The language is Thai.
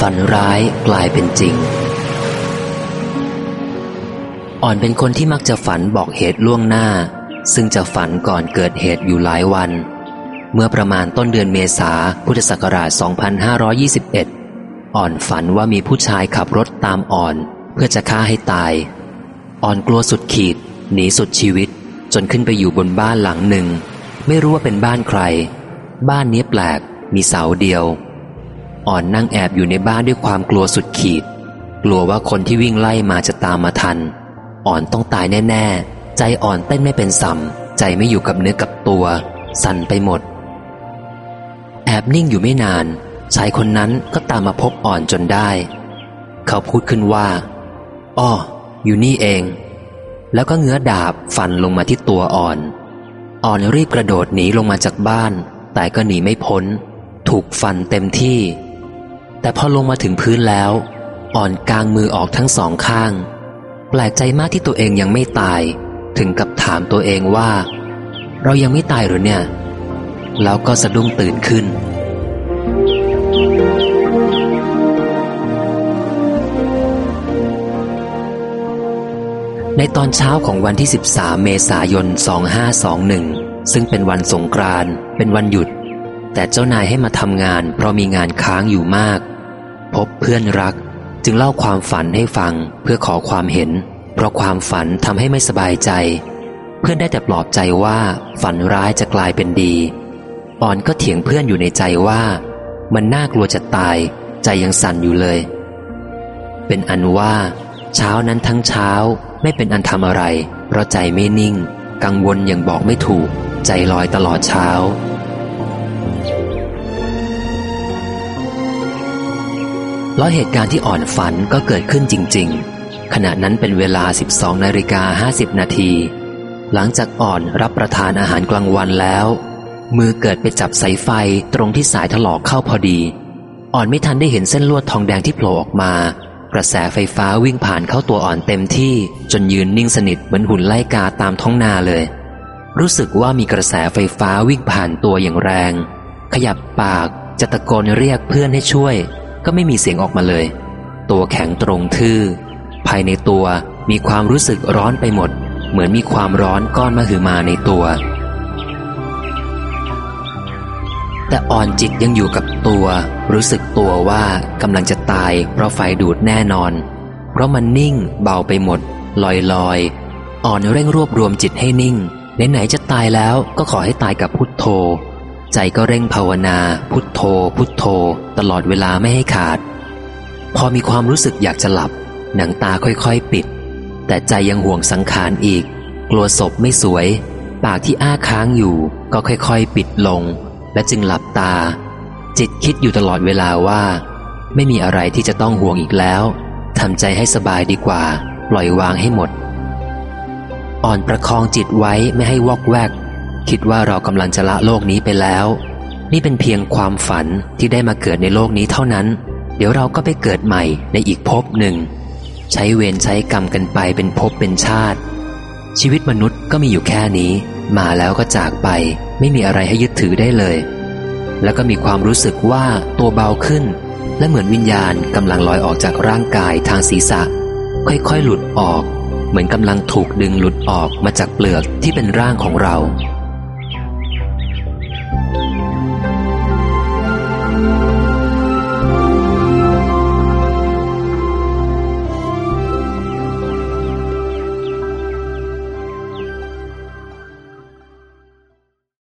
ฝันร้ายกลายเป็นจริง อ่อนเป็นคนที่มักจะฝันบอกเหตุล่วงหน้า ซึ่งจะฝันก่อนเกิดเหตุอยู่หลายวัน เมื่อประมาณต้นเดือนเมษาพุทธศักราช 2521 อ่อนฝันว่ามีผู้ชายขับรถตามอ่อน เพื่อจะฆ่าให้ตาย อ่อนกลัวสุดขีด หนีสุดชีวิต จนขึ้นไปอยู่บนบ้านหลังหนึ่ง ไม่รู้ว่าเป็นบ้านใคร บ้านนี้แปลก มีเสาเดียว อ่อนนั่งแอบอยู่ในบ้านด้วยความกลัวสุดขีด กลัวว่าคนที่วิ่งไล่มาจะตามมาทัน อ่อนต้องตายแน่ ๆ ใจอ่อนเต้นไม่เป็นสัมใจไม่อยู่กับเนื้อกับตัว สั่นไปหมด แอบนิ่งอยู่ไม่นาน ชายคนนั้นก็ตามมาพบอ่อนจนได้ เขาพูดขึ้นว่าอ้ออยู่นี่เอง แล้วก็เงื้อดาบฟันลงมาที่ตัวอ่อน อ่อนรีบกระโดดหนีลงมาจากบ้าน แต่ก็หนีไม่พ้น ถูกฟันเต็มที่ แต่พอลงมาถึงพื้นแล้ว อ่อนกลางมือออกทั้งสองข้าง แปลกใจมากที่ตัวเองยังไม่ตาย ถึงกับถามตัวเองว่า เรายังไม่ตายหรือเนี่ย แล้วก็สะดุ้งตื่นขึ้น ในตอนเช้าของวันที่ 13 เมษายน 2521 ซึ่งเป็นวันสงกรานต์เป็นวันหยุดแต่เจ้านายให้มาทำงานเพราะมีงานค้างอยู่มาก พบเพื่อนรัก จึงเล่าความฝันให้ฟังเพื่อขอความเห็น เพราะความฝันทำให้ไม่สบายใจ เพื่อนได้แต่ปลอบใจว่า ฝันร้ายจะกลายเป็นดี อ่อนก็เถียงเพื่อนอยู่ในใจว่า มันน่ากลัวจะตาย ใจยังสั่นอยู่เลย เป็นอันว่า เช้านั้นทั้งเช้าไม่เป็นอันทำอะไร เพราะใจไม่นิ่ง กังวลอย่างบอกไม่ถูก ใจลอยตลอดเช้า แล้วเหตุการณ์ที่อ่อนฝันก็เกิดขึ้นจริง ๆ ขณะนั้นเป็นเวลา 12นาฬิกา50 นาที หลังจากอ่อนรับประทานอาหารกลางวันแล้ว มือเกิดไปจับสายไฟตรงที่สายถลอกเข้าพอดี อ่อนไม่ทันได้เห็นเส้นลวดทองแดงที่โผล่ออกมา กระแสไฟฟ้าวิ่งผ่านเข้าตัวอ่อนเต็มที่จนยืนนิ่งสนิทเหมือนหุ่นไล่กาตามท้องนาเลย รู้สึกว่ามีกระแสไฟฟ้าวิ่งผ่านตัวอย่างแรง ขยับปากจะตะโกนเรียกเพื่อนให้ช่วย ก็ไม่มีเสียงออกมาเลย ตัวแข็งตรงทื่อ ภายในตัวมีความรู้สึกร้อนไปหมด เหมือนมีความร้อนก้อนมาหึมาในตัว แต่อ่อนจิตยังอยู่กับตัว รู้สึกตัวว่ากำลังจะตายเพราะไฟดูดแน่นอน เพราะมันนิ่งเบาไปหมด ลอยลอยอ่อนเร่งรวบรวมจิตให้นิ่งไหนๆจะตายแล้วก็ขอให้ตายกับพุทโธ ใจก็เร่งภาวนา พุทโธ พุทโธ ตลอดเวลาไม่ให้ขาด พอมีความรู้สึกอยากจะหลับ หนังตาค่อยๆปิด แต่ใจยังห่วงสังขารอีก กลัวศพไม่สวย ปากที่อ้าค้างอยู่ ก็ค่อยๆ ปิดลง และจึงหลับตา จิตคิดอยู่ตลอดเวลาว่า ไม่มีอะไรที่จะต้องห่วงอีกแล้วทำใจให้สบายดีกว่า ปล่อยวางให้หมด อ่อนประคองจิตไว้ไม่ให้วอกแวก คิดว่าเรากำลังจะละโลกนี้ไปแล้ว นี่เป็นเพียงความฝันที่ได้มาเกิดในโลกนี้เท่านั้น เดี๋ยวเราก็ไปเกิดใหม่ในอีกภพหนึ่ง ใช้เวรใช้กรรมกันไปเป็นภพเป็นชาติ ชีวิตมนุษย์ก็มีอยู่แค่นี้ มาแล้วก็จากไป ไม่มีอะไรให้ยึดถือได้เลย แล้วก็มีความรู้สึกว่าตัวเบาขึ้น และเหมือนวิญญาณกำลังลอยออกจากร่างกายทางศีรษะ ค่อยๆหลุดออก เหมือนกำลังถูกดึงหลุดออกมาจากเปลือกที่เป็นร่างของเรา